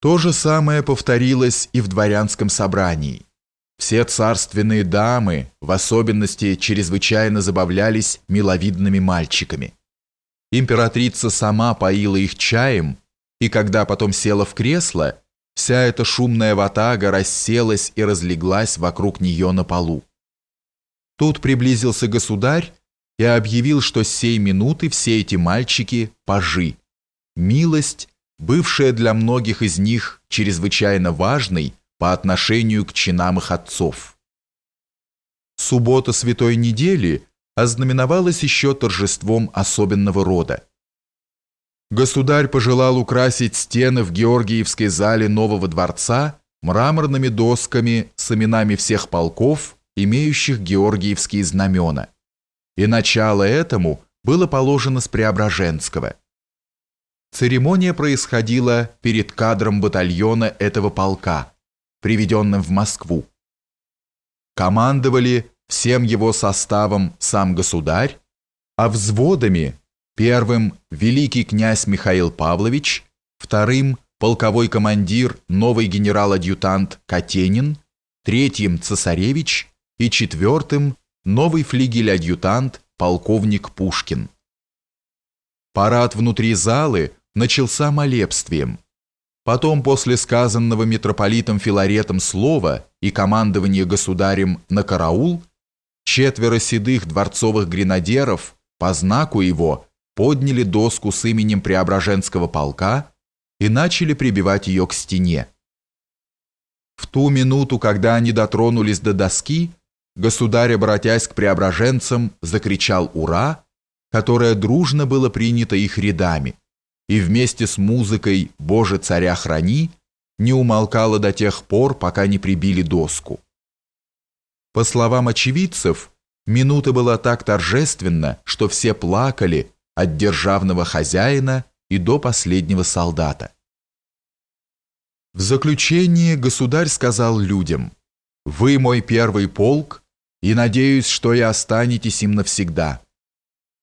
То же самое повторилось и в дворянском собрании. Все царственные дамы, в особенности, чрезвычайно забавлялись миловидными мальчиками. Императрица сама поила их чаем, и когда потом села в кресло, вся эта шумная ватага расселась и разлеглась вокруг нее на полу. Тут приблизился государь и объявил, что с сей минуты все эти мальчики – пажи. Милость, бывшая для многих из них чрезвычайно важной по отношению к чинам их отцов. Суббота Святой Недели ознаменовалась еще торжеством особенного рода. Государь пожелал украсить стены в Георгиевской зале нового дворца мраморными досками с именами всех полков, имеющих георгиевские знамена. И начало этому было положено с Преображенского. Церемония происходила перед кадром батальона этого полка, приведенным в Москву. Командовали всем его составом сам государь, а взводами первым великий князь Михаил Павлович, вторым полковой командир новый генерал-адъютант Катенин, третьим цесаревич и четвертым новый флигель-адъютант полковник Пушкин. Парад внутри залы начался молебствием. Потом, после сказанного митрополитом Филаретом слова и командования государем на караул, четверо седых дворцовых гренадеров по знаку его подняли доску с именем Преображенского полка и начали прибивать ее к стене. В ту минуту, когда они дотронулись до доски, государь, обратясь к преображенцам, закричал «Ура!», которое дружно было принято их рядами, и вместе с музыкой «Боже, царя храни» не умолкало до тех пор, пока не прибили доску. По словам очевидцев, минута была так торжественна, что все плакали от державного хозяина и до последнего солдата. В заключение государь сказал людям, «Вы мой первый полк, и надеюсь, что и останетесь им навсегда.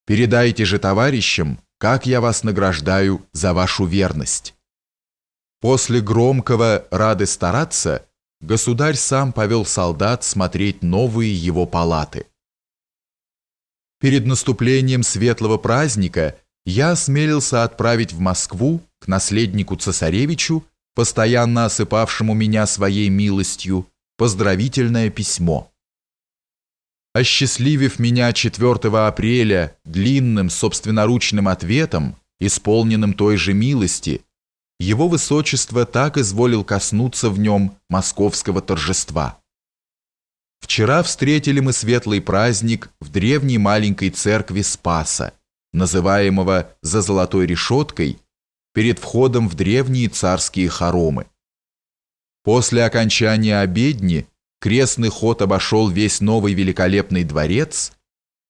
Передайте же товарищам, как я вас награждаю за вашу верность». После громкого «рады стараться» государь сам повел солдат смотреть новые его палаты. Перед наступлением светлого праздника я осмелился отправить в Москву к наследнику цесаревичу, постоянно осыпавшему меня своей милостью, поздравительное письмо. Осчастливив меня 4 апреля длинным собственноручным ответом, исполненным той же милости, его высочество так изволил коснуться в нем московского торжества. Вчера встретили мы светлый праздник в древней маленькой церкви Спаса, называемого «за золотой решеткой», перед входом в древние царские хоромы. После окончания обедни крестный ход обошел весь новый великолепный дворец,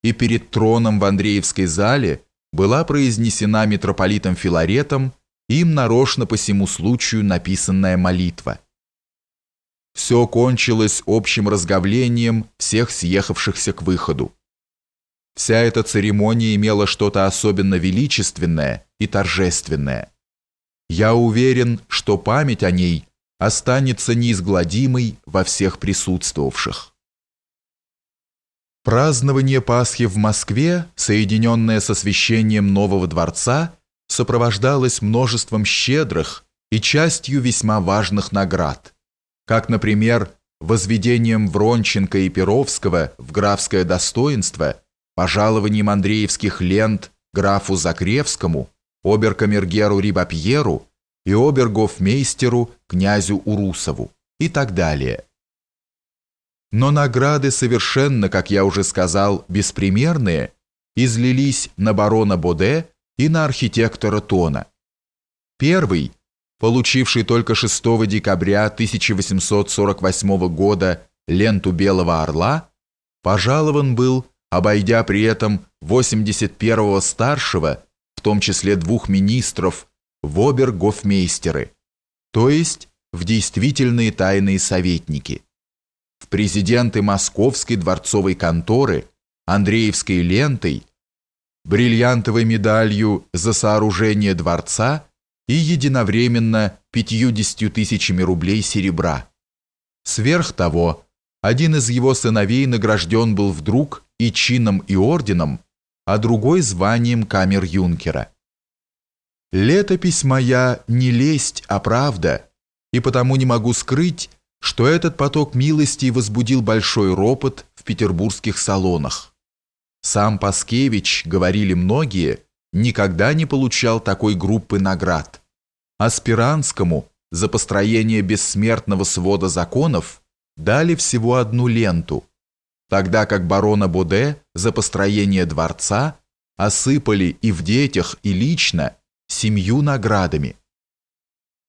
и перед троном в Андреевской зале была произнесена митрополитом Филаретом им нарочно по всему случаю написанная молитва. Все кончилось общим разговлением всех съехавшихся к выходу. Вся эта церемония имела что-то особенно величественное и торжественное. Я уверен, что память о ней останется неизгладимой во всех присутствовавших. Празднование Пасхи в Москве, соединенное с освящением нового дворца, сопровождалось множеством щедрых и частью весьма важных наград, как, например, возведением Вронченко и Перовского в графское достоинство, пожалованием Андреевских лент графу Закревскому, оберкамергеру Рибапьеру и обергофмейстеру князю Урусову и так далее. Но награды совершенно, как я уже сказал, беспримерные, излились на барона Боде и на архитектора Тона. Первый, получивший только 6 декабря 1848 года ленту Белого Орла, пожалован был, обойдя при этом 81-го старшего, в том числе двух министров, в обергофмейстеры, то есть в действительные тайные советники. В президенты Московской дворцовой конторы Андреевской лентой – бриллиантовой медалью за сооружение дворца и единовременно 50 тысячами рублей серебра. Сверх того, один из его сыновей награжден был вдруг и чином, и орденом, а другой званием камер-юнкера. Летопись моя не лесть, а правда, и потому не могу скрыть, что этот поток милостей возбудил большой ропот в петербургских салонах. Сам Паскевич, говорили многие, никогда не получал такой группы наград. А Спиранскому за построение бессмертного свода законов дали всего одну ленту, тогда как барона Боде за построение дворца осыпали и в детях, и лично семью наградами –